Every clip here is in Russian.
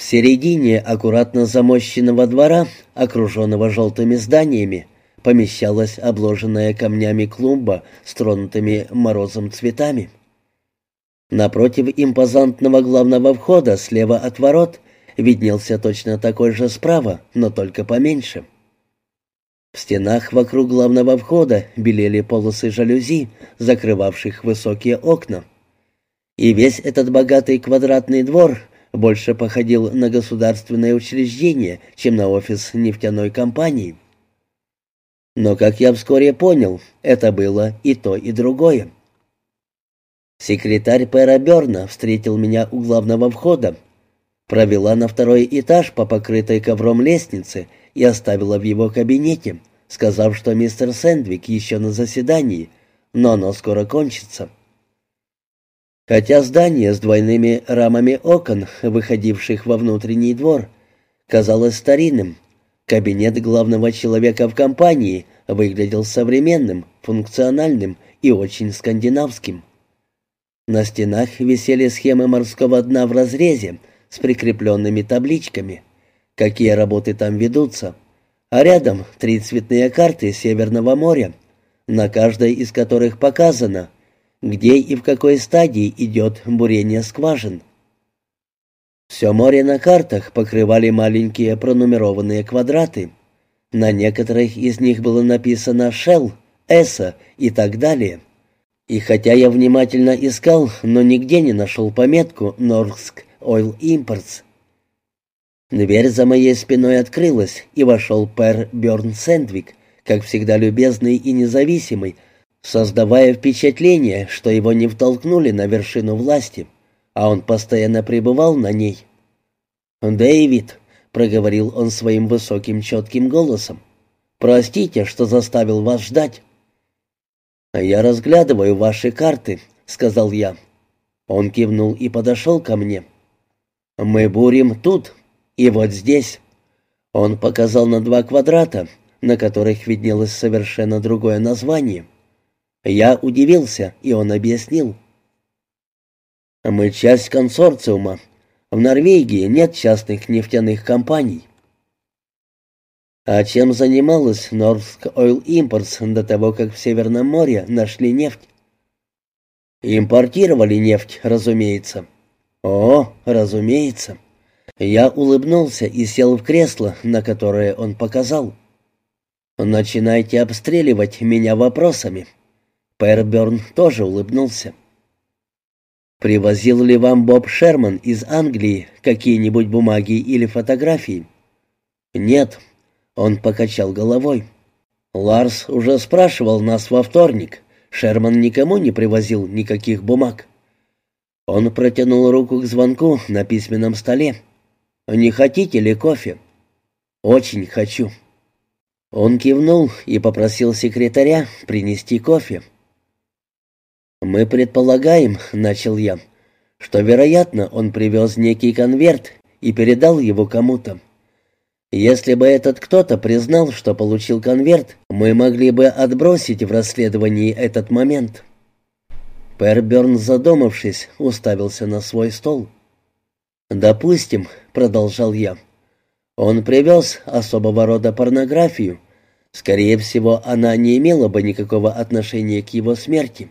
В середине аккуратно замощенного двора, окруженного желтыми зданиями, помещалась обложенная камнями клумба с тронутыми морозом цветами. Напротив импозантного главного входа слева от ворот виднелся точно такой же справа, но только поменьше. В стенах вокруг главного входа белели полосы жалюзи, закрывавших высокие окна. И весь этот богатый квадратный двор больше походил на государственное учреждение, чем на офис нефтяной компании. Но, как я вскоре понял, это было и то, и другое. Секретарь Пэра Берна встретил меня у главного входа, провела на второй этаж по покрытой ковром лестнице и оставила в его кабинете, сказав, что мистер Сэндвик еще на заседании, но оно скоро кончится. Хотя здание с двойными рамами окон, выходивших во внутренний двор, казалось старинным, кабинет главного человека в компании выглядел современным, функциональным и очень скандинавским. На стенах висели схемы морского дна в разрезе с прикрепленными табличками, какие работы там ведутся, а рядом три цветные карты Северного моря, на каждой из которых показано – где и в какой стадии идет бурение скважин. Все море на картах покрывали маленькие пронумерованные квадраты. На некоторых из них было написано «Шелл», «Эсса» и так далее. И хотя я внимательно искал, но нигде не нашел пометку «Норск Ойл Импортс». Дверь за моей спиной открылась, и вошел пэр Бёрн Сэндвик, как всегда любезный и независимый, создавая впечатление, что его не втолкнули на вершину власти, а он постоянно пребывал на ней. «Дэвид», — проговорил он своим высоким четким голосом, — «простите, что заставил вас ждать». «Я разглядываю ваши карты», — сказал я. Он кивнул и подошел ко мне. «Мы бурим тут и вот здесь». Он показал на два квадрата, на которых виднелось совершенно другое название — я удивился, и он объяснил. «Мы часть консорциума. В Норвегии нет частных нефтяных компаний». А чем занималась Норск Ойл Импортс до того, как в Северном море нашли нефть? Импортировали нефть, разумеется. О, разумеется. Я улыбнулся и сел в кресло, на которое он показал. Начинайте обстреливать меня вопросами. Пэрберн тоже улыбнулся. «Привозил ли вам Боб Шерман из Англии какие-нибудь бумаги или фотографии?» «Нет», — он покачал головой. «Ларс уже спрашивал нас во вторник. Шерман никому не привозил никаких бумаг». Он протянул руку к звонку на письменном столе. «Не хотите ли кофе?» «Очень хочу». Он кивнул и попросил секретаря принести кофе. «Мы предполагаем», — начал я, — «что, вероятно, он привез некий конверт и передал его кому-то. Если бы этот кто-то признал, что получил конверт, мы могли бы отбросить в расследовании этот момент». Перберн, задумавшись, уставился на свой стол. «Допустим», — продолжал я, — «он привез особого рода порнографию. Скорее всего, она не имела бы никакого отношения к его смерти».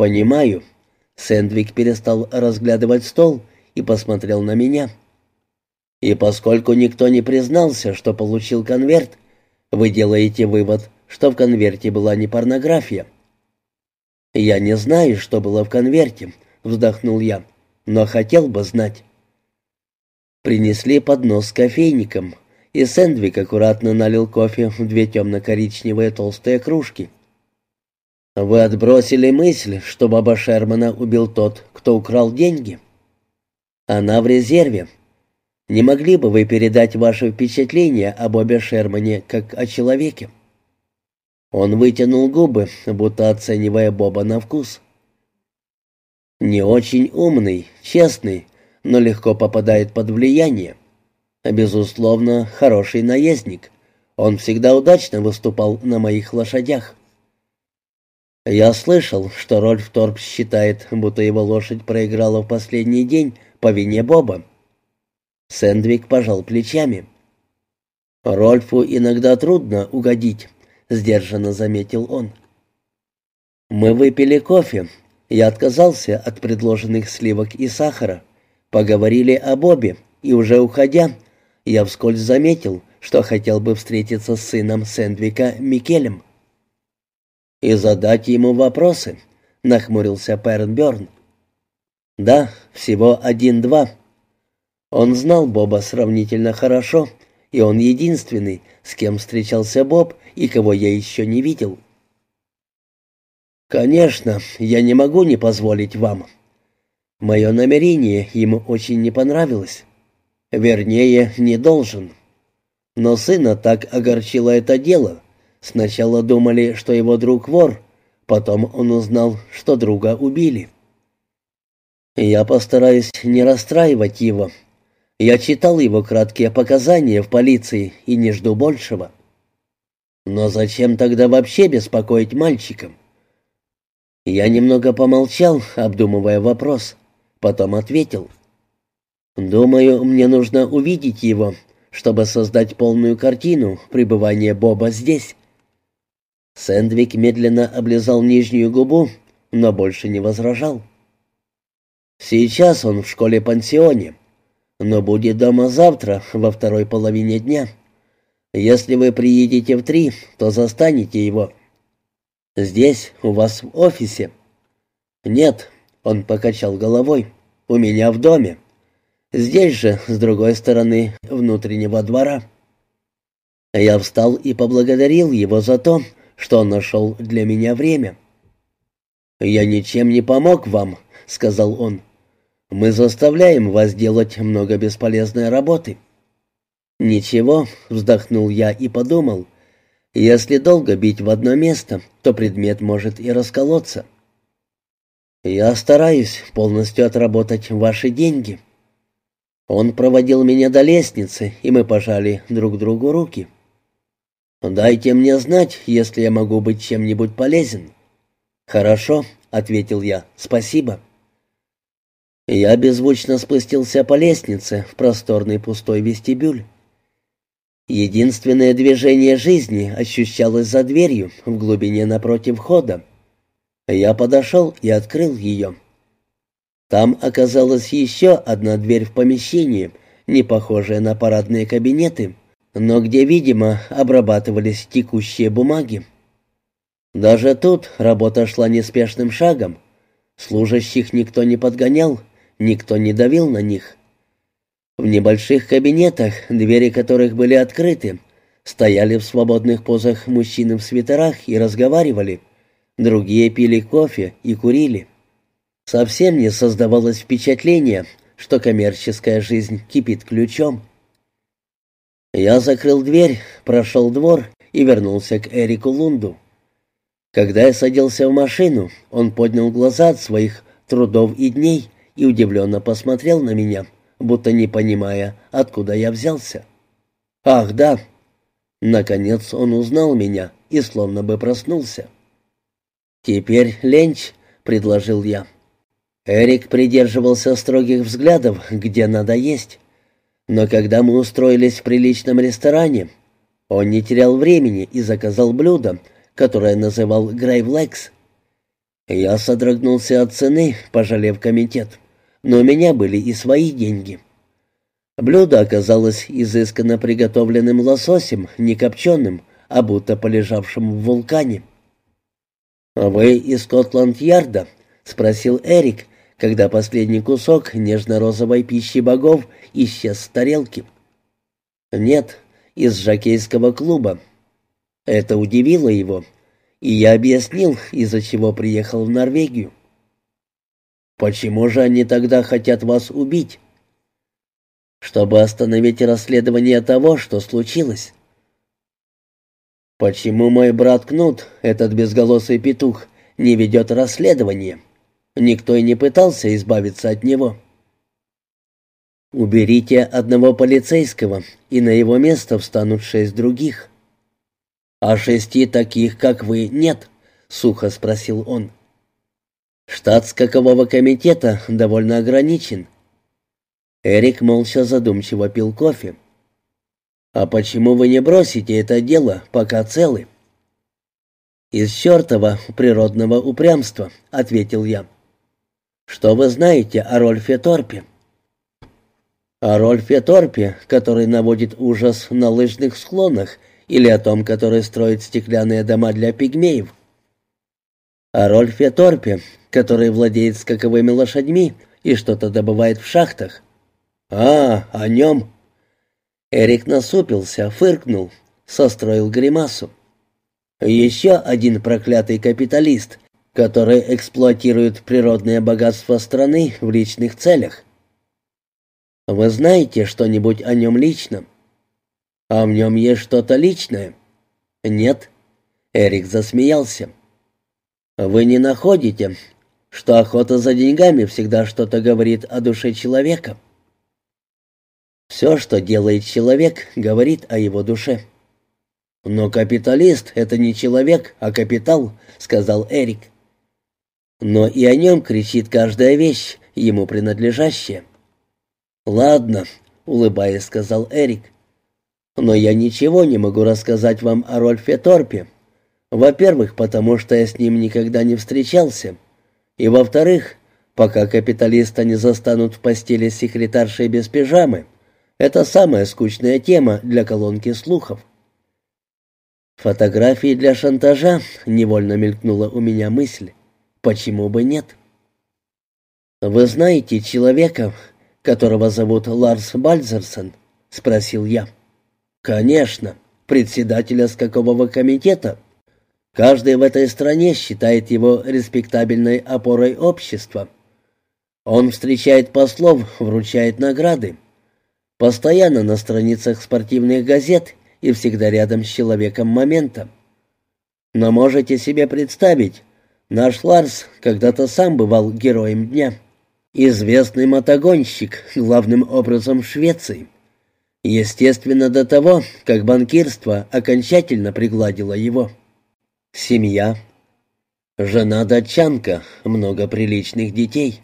«Понимаю». Сэндвик перестал разглядывать стол и посмотрел на меня. «И поскольку никто не признался, что получил конверт, вы делаете вывод, что в конверте была не порнография». «Я не знаю, что было в конверте», — вздохнул я, — «но хотел бы знать». Принесли поднос с кофейником, и Сэндвик аккуратно налил кофе в две темно-коричневые толстые кружки. «Вы отбросили мысль, что баба Шермана убил тот, кто украл деньги?» «Она в резерве. Не могли бы вы передать ваше впечатление о Бобе Шермане как о человеке?» Он вытянул губы, будто оценивая Боба на вкус. «Не очень умный, честный, но легко попадает под влияние. Безусловно, хороший наездник. Он всегда удачно выступал на моих лошадях. Я слышал, что Рольф Торп считает, будто его лошадь проиграла в последний день по вине Боба. Сэндвик пожал плечами. «Рольфу иногда трудно угодить», — сдержанно заметил он. «Мы выпили кофе. Я отказался от предложенных сливок и сахара. Поговорили о Бобе, и уже уходя, я вскользь заметил, что хотел бы встретиться с сыном Сэндвика Микелем. «И задать ему вопросы», — нахмурился Пернберн. «Да, всего один-два. Он знал Боба сравнительно хорошо, и он единственный, с кем встречался Боб и кого я еще не видел». «Конечно, я не могу не позволить вам. Мое намерение ему очень не понравилось. Вернее, не должен. Но сына так огорчило это дело. Сначала думали, что его друг вор, потом он узнал, что друга убили. Я постараюсь не расстраивать его. Я читал его краткие показания в полиции и не жду большего. Но зачем тогда вообще беспокоить мальчика? Я немного помолчал, обдумывая вопрос, потом ответил — Думаю, мне нужно увидеть его, чтобы создать полную картину пребывания Боба здесь. Сэндвик медленно облизал нижнюю губу, но больше не возражал. Сейчас он в школе-пансионе, но будет дома завтра во второй половине дня. Если вы приедете в три, то застанете его. Здесь, у вас в офисе. Нет, он покачал головой. У меня в доме. Здесь же, с другой стороны внутреннего двора. Я встал и поблагодарил его за то, что нашел для меня время. «Я ничем не помог вам», — сказал он. «Мы заставляем вас делать много бесполезной работы». «Ничего», — вздохнул я и подумал, — «если долго бить в одно место, то предмет может и расколоться». «Я стараюсь полностью отработать ваши деньги». Он проводил меня до лестницы, и мы пожали друг другу руки. «Дайте мне знать, если я могу быть чем-нибудь полезен». «Хорошо», — ответил я, — «спасибо». Я беззвучно спустился по лестнице в просторный пустой вестибюль. Единственное движение жизни ощущалось за дверью в глубине напротив входа. Я подошел и открыл ее. Там оказалась еще одна дверь в помещении, не похожая на парадные кабинеты, но где, видимо, обрабатывались текущие бумаги. Даже тут работа шла неспешным шагом. Служащих никто не подгонял, никто не давил на них. В небольших кабинетах, двери которых были открыты, стояли в свободных позах мужчины в свитерах и разговаривали. Другие пили кофе и курили. Совсем не создавалось впечатление, что коммерческая жизнь кипит ключом. Я закрыл дверь, прошел двор и вернулся к Эрику Лунду. Когда я садился в машину, он поднял глаза от своих трудов и дней и удивленно посмотрел на меня, будто не понимая, откуда я взялся. «Ах, да!» Наконец он узнал меня и словно бы проснулся. «Теперь ленч», — предложил я. Эрик придерживался строгих взглядов, где надо есть. Но когда мы устроились в приличном ресторане, он не терял времени и заказал блюдо, которое называл «Грейвлекс». Я содрогнулся от цены, пожалев комитет, но у меня были и свои деньги. Блюдо оказалось изысканно приготовленным лососем, не копченым, а будто полежавшим в вулкане. «Вы из Скотланд-Ярда?» — спросил Эрик, когда последний кусок нежно-розовой пищи богов исчез с тарелки. «Нет, из жакейского клуба». Это удивило его, и я объяснил, из-за чего приехал в Норвегию. «Почему же они тогда хотят вас убить?» «Чтобы остановить расследование того, что случилось». «Почему мой брат Кнут, этот безголосый петух, не ведет расследование?» Никто и не пытался избавиться от него. Уберите одного полицейского, и на его место встанут шесть других. А шести таких, как вы, нет, сухо спросил он. Штат скакового комитета довольно ограничен. Эрик молча задумчиво пил кофе. «А почему вы не бросите это дело, пока целы?» «Из чертова природного упрямства», — ответил я. «Что вы знаете о Рольфе Торпе?» «О Рольфе Торпе, который наводит ужас на лыжных склонах, или о том, который строит стеклянные дома для пигмеев?» «О Рольфе Торпе, который владеет скаковыми лошадьми и что-то добывает в шахтах». «А, о нем!» Эрик насупился, фыркнул, состроил гримасу. Еще один проклятый капиталист, который эксплуатирует природное богатство страны в личных целях. Вы знаете что-нибудь о нем лично? А в нем есть что-то личное? Нет. Эрик засмеялся. Вы не находите, что охота за деньгами всегда что-то говорит о душе человека? Все, что делает человек, говорит о его душе. «Но капиталист — это не человек, а капитал», — сказал Эрик. «Но и о нем кричит каждая вещь, ему принадлежащая». «Ладно», — улыбаясь, сказал Эрик. «Но я ничего не могу рассказать вам о Рольфе Торпе. Во-первых, потому что я с ним никогда не встречался. И во-вторых, пока капиталиста не застанут в постели с секретаршей без пижамы, это самая скучная тема для колонки слухов. Фотографии для шантажа, невольно мелькнула у меня мысль. Почему бы нет? Вы знаете человека, которого зовут Ларс Бальзерсон? спросил я. Конечно, председателя скакового комитета. Каждый в этой стране считает его респектабельной опорой общества. Он встречает послов, вручает награды. Постоянно на страницах спортивных газет и всегда рядом с человеком момента. Но можете себе представить, наш Ларс когда-то сам бывал героем дня. Известный мотогонщик, главным образом в Швеции. Естественно, до того, как банкирство окончательно пригладило его. Семья. Жена датчанка, много приличных детей.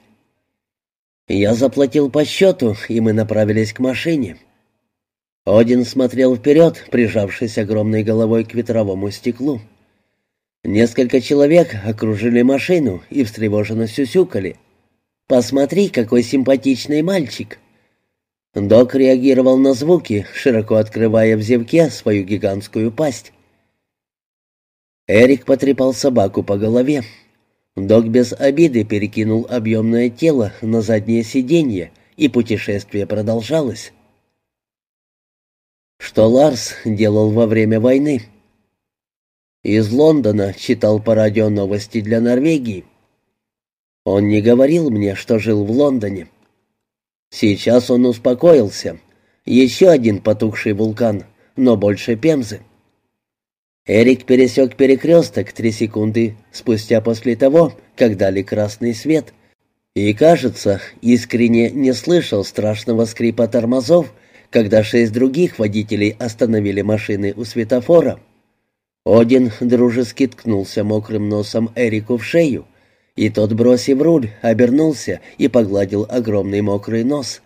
Я заплатил по счету, и мы направились к машине. Один смотрел вперед, прижавшись огромной головой к ветровому стеклу. Несколько человек окружили машину и встревоженно сюсюкали. «Посмотри, какой симпатичный мальчик!» Док реагировал на звуки, широко открывая в зевке свою гигантскую пасть. Эрик потрепал собаку по голове. Док без обиды перекинул объемное тело на заднее сиденье, и путешествие продолжалось. Что Ларс делал во время войны? Из Лондона читал по радио новости для Норвегии. Он не говорил мне, что жил в Лондоне. Сейчас он успокоился. Еще один потухший вулкан, но больше Пемзы. Эрик пересек перекресток три секунды спустя после того, как дали красный свет, и, кажется, искренне не слышал страшного скрипа тормозов, когда шесть других водителей остановили машины у светофора. Один дружески ткнулся мокрым носом Эрику в шею, и тот, бросив руль, обернулся и погладил огромный мокрый нос.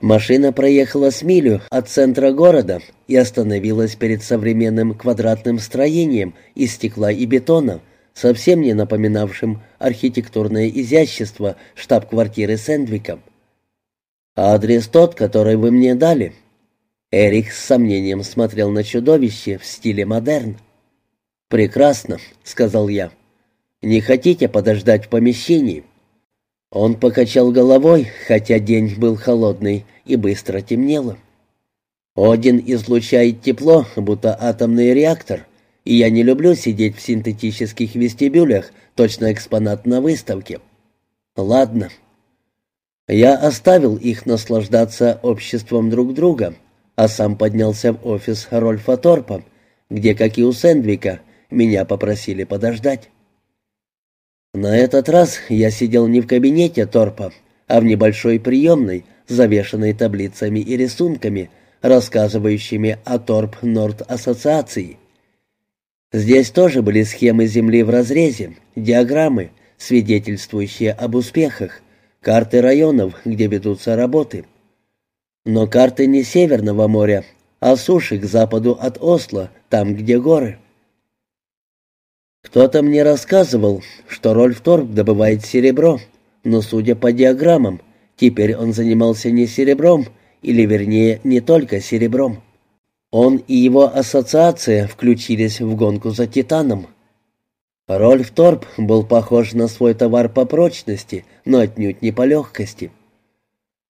Машина проехала с милю от центра города и остановилась перед современным квадратным строением из стекла и бетона, совсем не напоминавшим архитектурное изящество штаб-квартиры Сэндвика. «Адрес тот, который вы мне дали». Эрик с сомнением смотрел на чудовище в стиле модерн. «Прекрасно», — сказал я. «Не хотите подождать в помещении?» Он покачал головой, хотя день был холодный и быстро темнело. «Один излучает тепло, будто атомный реактор, и я не люблю сидеть в синтетических вестибюлях, точно экспонат на выставке». «Ладно», я оставил их наслаждаться обществом друг друга, а сам поднялся в офис Рольфа Торпа, где, как и у Сэндвика, меня попросили подождать. На этот раз я сидел не в кабинете Торпа, а в небольшой приемной, завешанной таблицами и рисунками, рассказывающими о Торп Норд Ассоциации. Здесь тоже были схемы земли в разрезе, диаграммы, свидетельствующие об успехах, карты районов, где ведутся работы. Но карты не Северного моря, а суши к западу от Осло, там, где горы. Кто-то мне рассказывал, что Рольф Торп добывает серебро, но, судя по диаграммам, теперь он занимался не серебром, или, вернее, не только серебром. Он и его ассоциация включились в гонку за Титаном. Рольф Торп был похож на свой товар по прочности, но отнюдь не по легкости.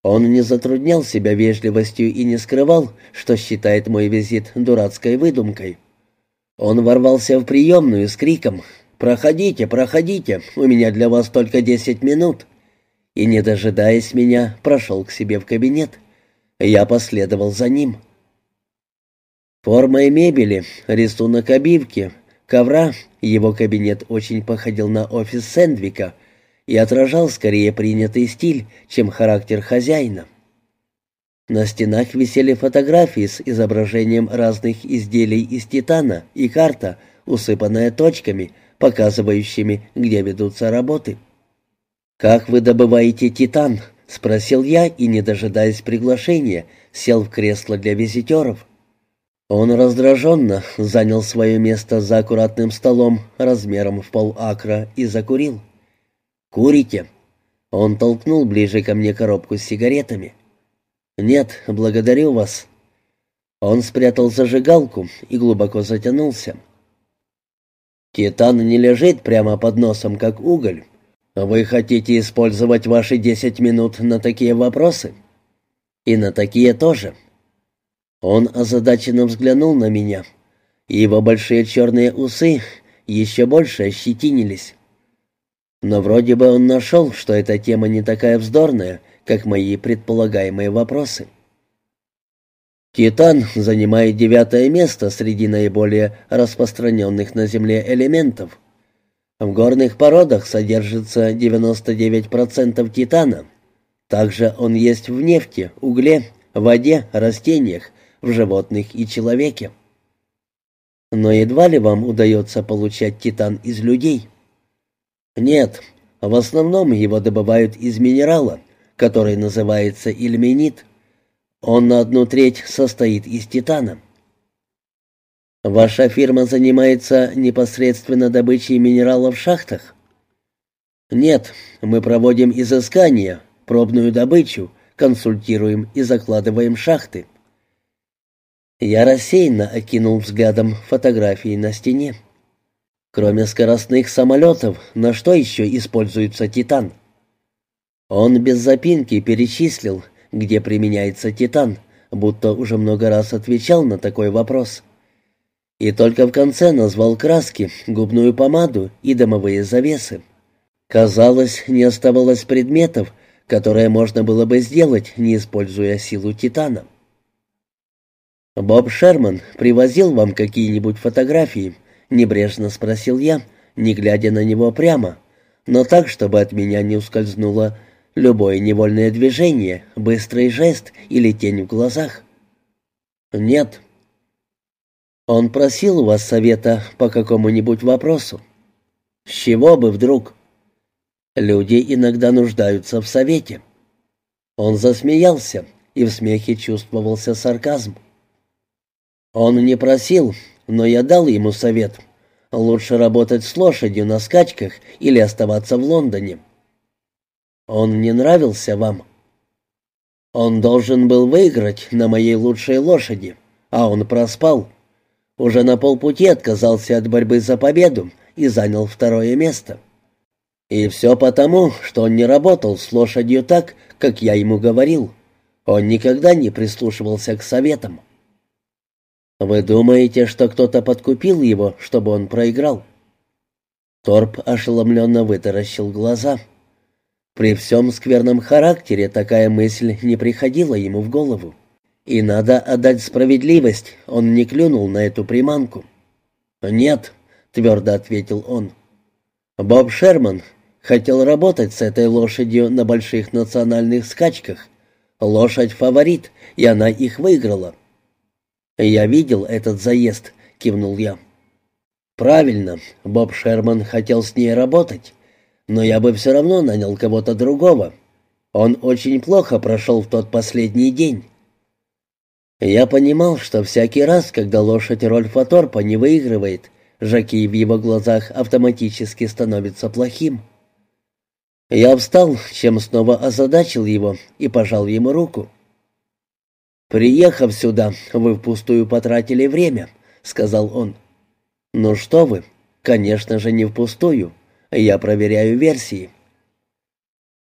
Он не затруднял себя вежливостью и не скрывал, что считает мой визит дурацкой выдумкой. Он ворвался в приемную с криком «Проходите, проходите, у меня для вас только десять минут!» и, не дожидаясь меня, прошел к себе в кабинет. Я последовал за ним. Форма и мебели, рисунок обивки, ковра, его кабинет очень походил на офис Сэндвика и отражал скорее принятый стиль, чем характер хозяина. На стенах висели фотографии с изображением разных изделий из титана и карта, усыпанная точками, показывающими, где ведутся работы. «Как вы добываете титан?» — спросил я и, не дожидаясь приглашения, сел в кресло для визитеров. Он раздраженно занял свое место за аккуратным столом размером в полакра и закурил. «Курите?» Он толкнул ближе ко мне коробку с сигаретами. «Нет, благодарю вас». Он спрятал зажигалку и глубоко затянулся. «Титан не лежит прямо под носом, как уголь. Вы хотите использовать ваши десять минут на такие вопросы?» «И на такие тоже». Он озадаченно взглянул на меня. Его большие черные усы еще больше ощетинились. Но вроде бы он нашел, что эта тема не такая вздорная, как мои предполагаемые вопросы. Титан занимает девятое место среди наиболее распространенных на Земле элементов. В горных породах содержится 99% титана. Также он есть в нефти, угле, воде, растениях, в животных и человеке. Но едва ли вам удается получать титан из людей. Нет, в основном его добывают из минерала, который называется ильменит. Он на одну треть состоит из титана. Ваша фирма занимается непосредственно добычей минерала в шахтах? Нет, мы проводим изыскания, пробную добычу, консультируем и закладываем шахты. Я рассеянно окинул взглядом фотографии на стене. Кроме скоростных самолетов, на что еще используется «Титан»? Он без запинки перечислил, где применяется «Титан», будто уже много раз отвечал на такой вопрос. И только в конце назвал краски, губную помаду и дымовые завесы. Казалось, не оставалось предметов, которые можно было бы сделать, не используя силу «Титана». «Боб Шерман привозил вам какие-нибудь фотографии?» — небрежно спросил я, не глядя на него прямо, но так, чтобы от меня не ускользнуло любое невольное движение, быстрый жест или тень в глазах. «Нет». «Он просил у вас совета по какому-нибудь вопросу?» «С чего бы вдруг?» «Люди иногда нуждаются в совете». Он засмеялся, и в смехе чувствовался сарказм. Он не просил, но я дал ему совет. Лучше работать с лошадью на скачках или оставаться в Лондоне. Он не нравился вам. Он должен был выиграть на моей лучшей лошади, а он проспал. Уже на полпути отказался от борьбы за победу и занял второе место. И все потому, что он не работал с лошадью так, как я ему говорил. Он никогда не прислушивался к советам. «Вы думаете, что кто-то подкупил его, чтобы он проиграл?» Торп ошеломленно вытаращил глаза. При всем скверном характере такая мысль не приходила ему в голову. И надо отдать справедливость, он не клюнул на эту приманку. «Нет», — твердо ответил он. «Боб Шерман хотел работать с этой лошадью на больших национальных скачках. Лошадь — фаворит, и она их выиграла. «Я видел этот заезд», — кивнул я. «Правильно, Боб Шерман хотел с ней работать, но я бы все равно нанял кого-то другого. Он очень плохо прошел в тот последний день. Я понимал, что всякий раз, когда лошадь Рольфа Торпа не выигрывает, Жаки в его глазах автоматически становится плохим. Я встал, чем снова озадачил его и пожал ему руку. «Приехав сюда, вы впустую потратили время», — сказал он. «Ну что вы, конечно же, не впустую. Я проверяю версии».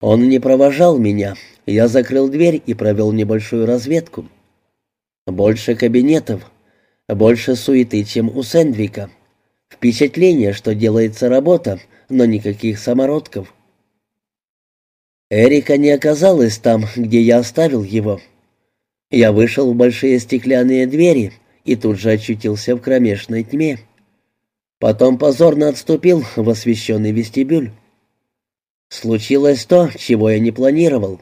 Он не провожал меня. Я закрыл дверь и провел небольшую разведку. Больше кабинетов, больше суеты, чем у Сэндвика. Впечатление, что делается работа, но никаких самородков. Эрика не оказалась там, где я оставил его. Я вышел в большие стеклянные двери и тут же очутился в кромешной тьме. Потом позорно отступил в освещенный вестибюль. Случилось то, чего я не планировал.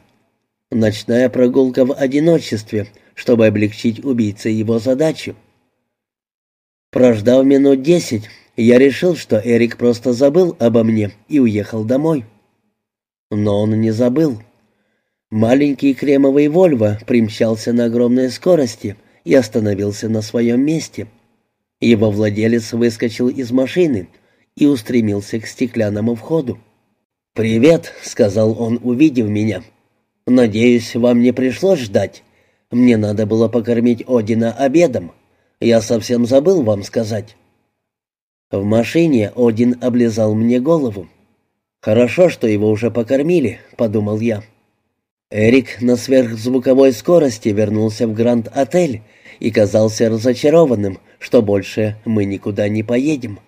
Ночная прогулка в одиночестве, чтобы облегчить убийце его задачу. Прождав минут десять, я решил, что Эрик просто забыл обо мне и уехал домой. Но он не забыл. Маленький кремовый Вольво примчался на огромной скорости и остановился на своем месте. Его владелец выскочил из машины и устремился к стеклянному входу. «Привет», — сказал он, увидев меня. «Надеюсь, вам не пришлось ждать. Мне надо было покормить Одина обедом. Я совсем забыл вам сказать». В машине Один облизал мне голову. «Хорошо, что его уже покормили», — подумал я. Эрик на сверхзвуковой скорости вернулся в Гранд-отель и казался разочарованным, что больше мы никуда не поедем.